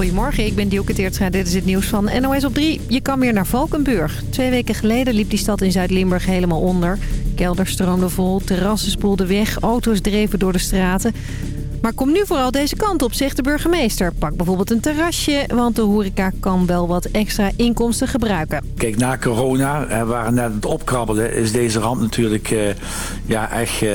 Goedemorgen, ik ben Dielke Teertstra. Dit is het nieuws van NOS op 3. Je kan weer naar Valkenburg. Twee weken geleden liep die stad in Zuid-Limburg helemaal onder. Kelders stroomden vol, terrassen spoelden weg, auto's dreven door de straten. Maar kom nu vooral deze kant op, zegt de burgemeester. Pak bijvoorbeeld een terrasje, want de horeca kan wel wat extra inkomsten gebruiken. Kijk, na corona, waar we net het opkrabbelen, is deze ramp natuurlijk uh, ja, echt uh,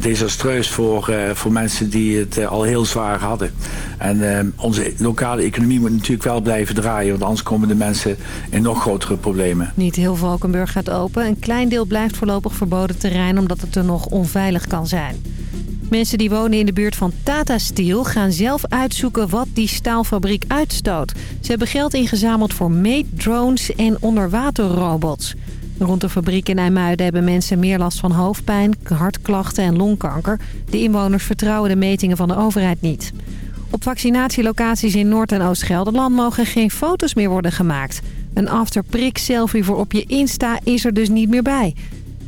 desastreus voor, uh, voor mensen die het al heel zwaar hadden. En onze lokale economie moet natuurlijk wel blijven draaien, want anders komen de mensen in nog grotere problemen. Niet heel Valkenburg gaat open. Een klein deel blijft voorlopig verboden terrein, omdat het er nog onveilig kan zijn. Mensen die wonen in de buurt van Tata Steel gaan zelf uitzoeken wat die staalfabriek uitstoot. Ze hebben geld ingezameld voor meetdrones en onderwaterrobots. Rond de fabriek in IJmuiden hebben mensen meer last van hoofdpijn, hartklachten en longkanker. De inwoners vertrouwen de metingen van de overheid niet. Op vaccinatielocaties in Noord- en Oost-Gelderland mogen geen foto's meer worden gemaakt. Een afterprik-selfie voor op je Insta is er dus niet meer bij.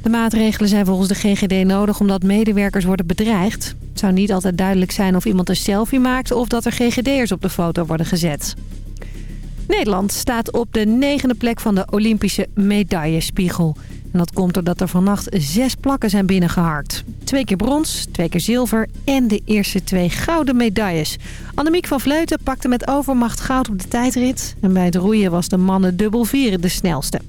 De maatregelen zijn volgens de GGD nodig omdat medewerkers worden bedreigd. Het zou niet altijd duidelijk zijn of iemand een selfie maakt... of dat er GGD'ers op de foto worden gezet. Nederland staat op de negende plek van de Olympische medaillespiegel. En dat komt doordat er vannacht zes plakken zijn binnengeharkt. Twee keer brons, twee keer zilver en de eerste twee gouden medailles. Annemiek van Vleuten pakte met overmacht goud op de tijdrit. En bij het roeien was de mannen dubbel vieren de snelste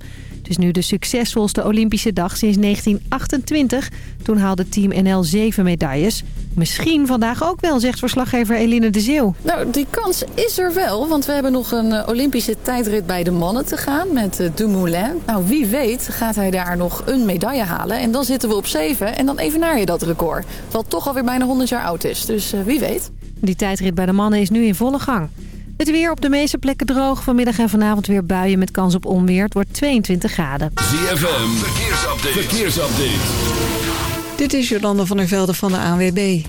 is nu de succesvolste Olympische dag sinds 1928. Toen haalde Team NL zeven medailles. Misschien vandaag ook wel, zegt verslaggever Eline de Zeeuw. Nou, die kans is er wel, want we hebben nog een eh, Olympische tijdrit bij de mannen te gaan met eh, Dumoulin. Nou, wie weet gaat hij daar nog een medaille halen en dan zitten we op zeven en dan evenaar je dat record. Wat toch alweer bijna 100 jaar oud is, dus uh, wie weet. Die tijdrit bij de mannen is nu in volle gang. Het weer op de meeste plekken droog. Vanmiddag en vanavond weer buien met kans op onweer. Het wordt 22 graden. ZFM, verkeersupdate. verkeersupdate. Dit is Jolanda van der Velde van de ANWB.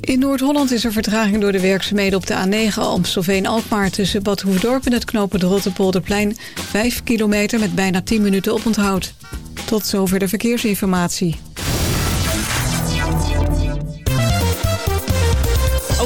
In Noord-Holland is er vertraging door de werkzaamheden op de A9 Amstelveen-Alkmaar... tussen Bad Hoefdorp en het knooppunt Rotterpolderplein. 5 kilometer met bijna 10 minuten oponthoud. Tot zover de verkeersinformatie.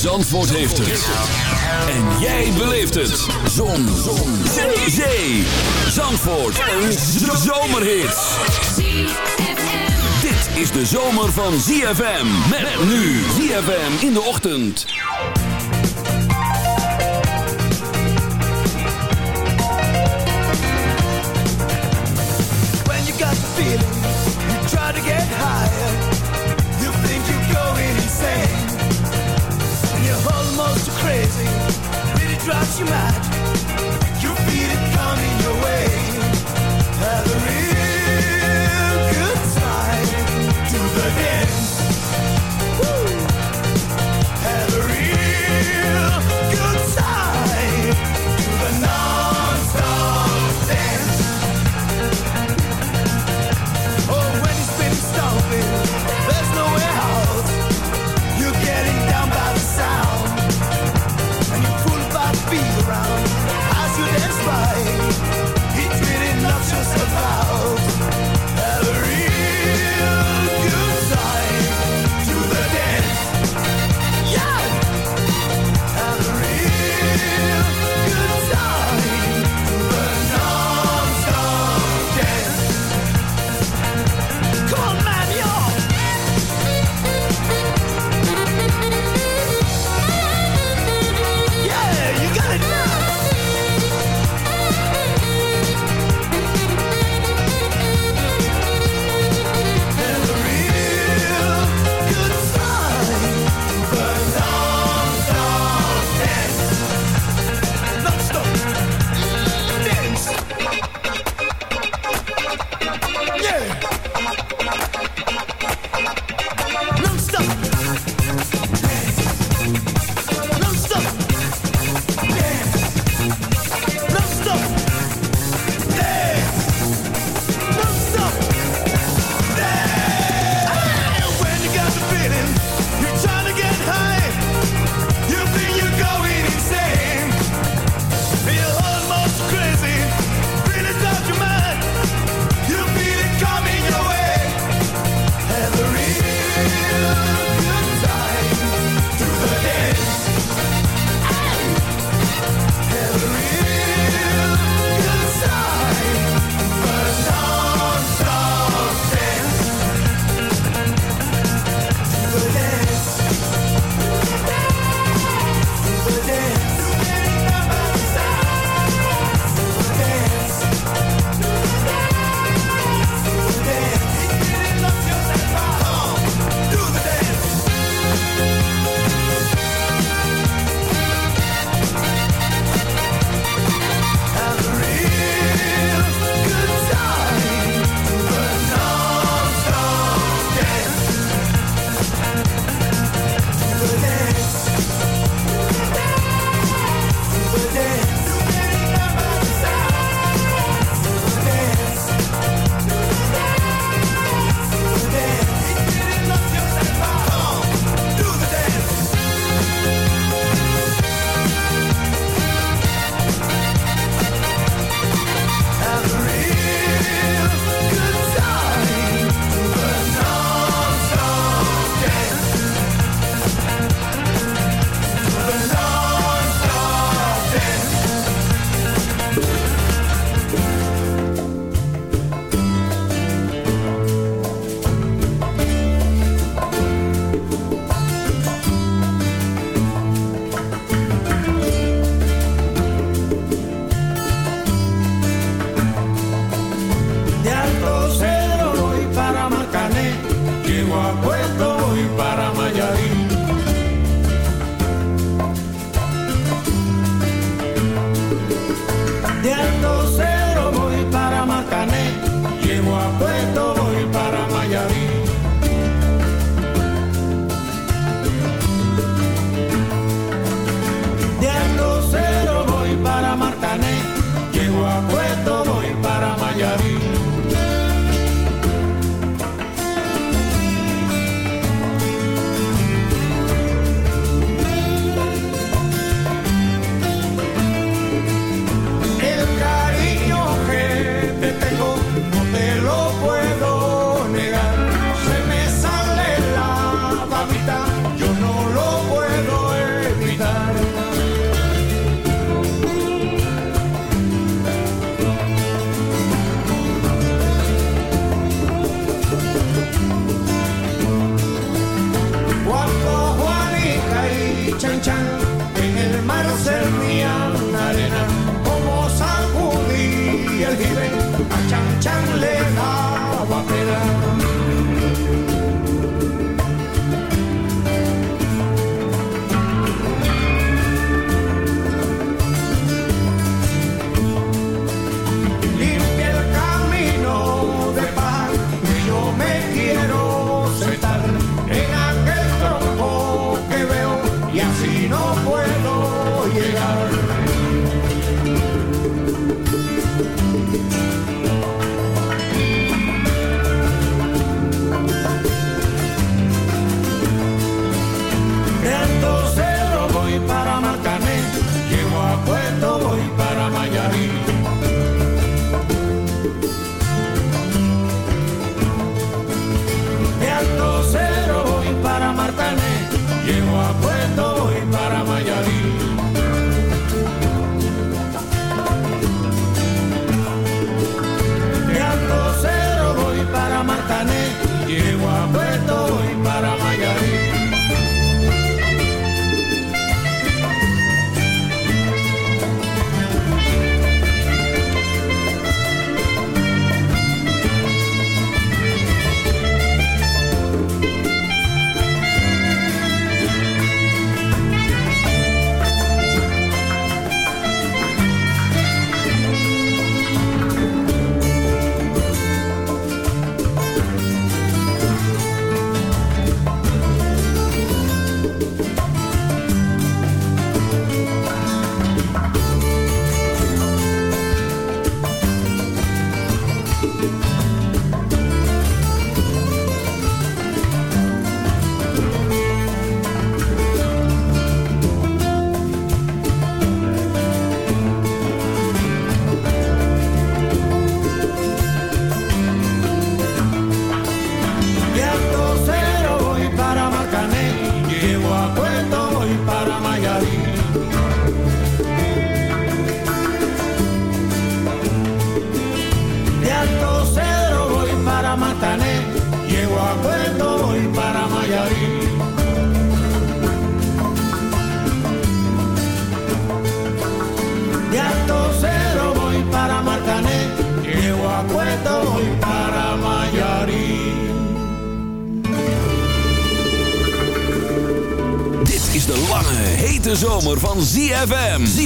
Zandvoort heeft het. En jij beleeft het. Zon. Zon. Zee. Zee. Zandvoort. Een zomerhit. Dit is de zomer van ZFM. Met nu ZFM in de ochtend. When you got the feeling, you try to get higher. You think you're going insane. Almost crazy, really drives you mad. You feel it coming your way. Have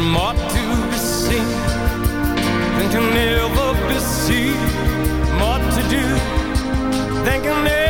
more to be seen than can ever be seen. More to do than can ever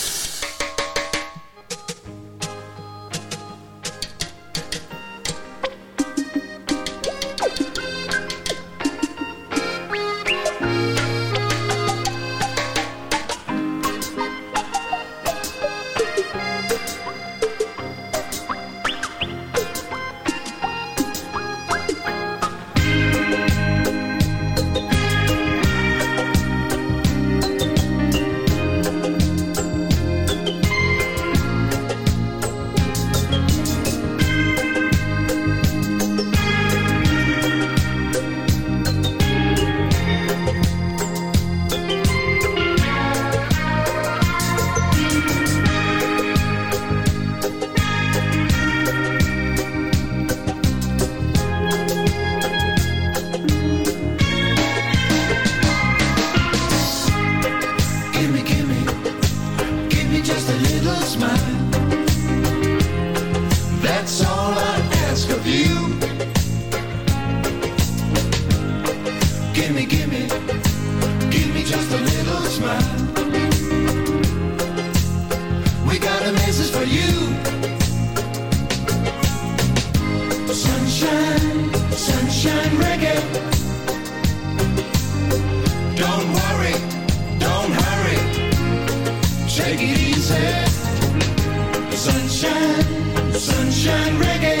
Sunshine, sunshine reggae.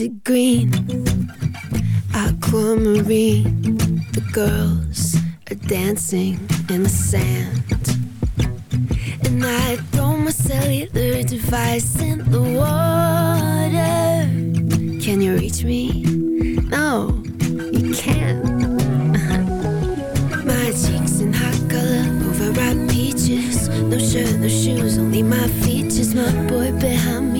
Acid green, aquamarine. The girls are dancing in the sand. And I throw my cellular device in the water. Can you reach me? No, you can't. my cheeks in hot color, overripe peaches. No shirt, no shoes, only my features. My boy behind me,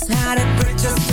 just had it, but just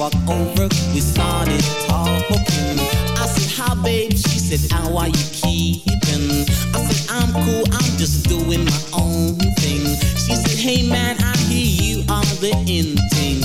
walk over, we started talking. I said, hi babe, she said, how are you keeping? I said, I'm cool, I'm just doing my own thing. She said, hey man, I hear you are the in thing.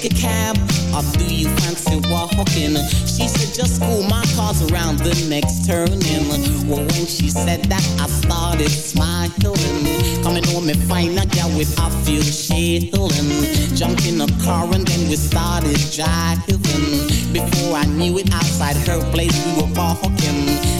Take a cab, or do you fancy walking? She said, just cool, my car's around the next turning. Well, when she said that, I started smiling. Coming home and find a girl with a few shilling. Jumped in a car and then we started driving. Before I knew it, outside her place we were walking.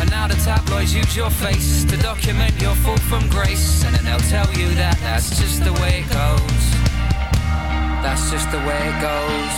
And now the tabloids use your face to document your fall from grace. And then they'll tell you that that's just the way it goes. That's just the way it goes.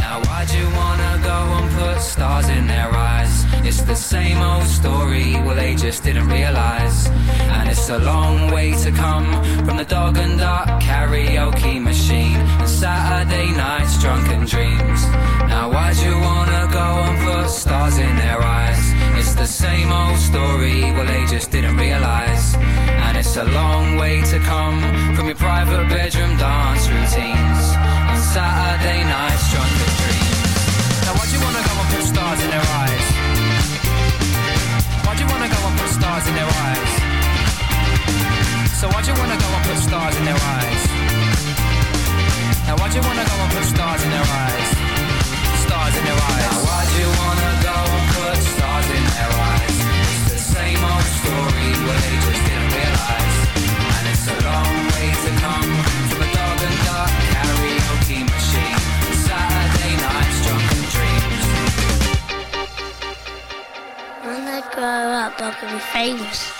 Now why'd you wanna go and put stars in their eyes? It's the same old story, well they just didn't realise. And it's a long way to come from the dog and duck karaoke machine and Saturday nights drunken dreams. Now why'd you wanna go and put stars in their eyes? It's the same old story, well they just didn't realise. And it's a long way to come from your private bedroom dance routines on Saturday nights drunken dreams. Now why'd you wanna go and put stars in their eyes? Why'd you wanna go and put stars in their eyes? So why'd you wanna go and put stars in their eyes? Now why'd you wanna go and put stars in their eyes? Stars in their eyes. Now why'd you wanna go grow up, I can be famous.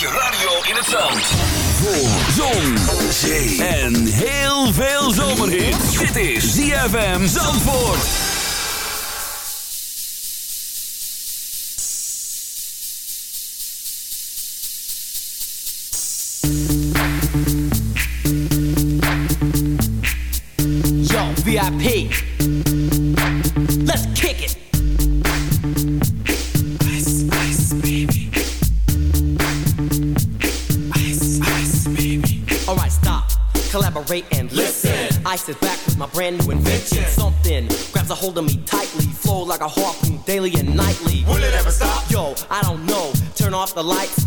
Je radio in het zand. Voor zon, zee en heel veel zomerhit. Dit is ZFM Zandvoort. Yo, VIP. Brand new invention. Something grabs a hold of me tightly. Flow like a harpoon daily and nightly. Will it ever stop? Yo, I don't know. Turn off the lights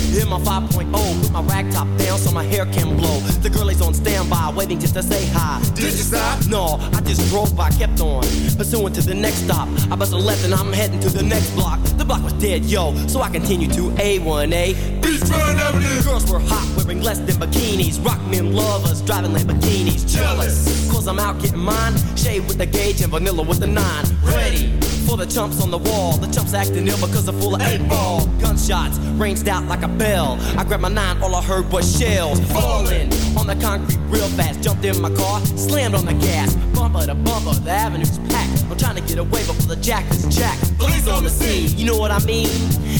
in my 5.0, put my rag top down so my hair can blow. The girl is on standby, waiting just to say hi. Did you stop? No, I just drove by, kept on pursuing to the next stop. I bust a left and I'm heading to the next block. The block was dead, yo, so I continued to A1A. Beachfront Avenue. Girls were hot, wearing less than bikinis. Rock men lovers, driving Lamborghinis. Jealous, cause I'm out getting mine. Shade with the gauge and vanilla with the nine. Ready for the chumps on the wall. The chumps acting ill because they're full of eight ball. Gunshots ranged out like a bell. I grabbed my nine, all I heard was shells falling on the concrete real fast. Jumped in my car, slammed on the gas. Bumper to bumper, the avenue's packed. I'm trying to get away before the jack is jacked. Police on the scene, you know what I mean?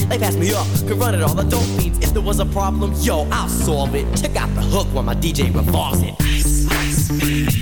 They passed me up, could run it all, the dope beats. If there was a problem, yo, I'll solve it. Check out the hook while my DJ revolves it. Ice, ice,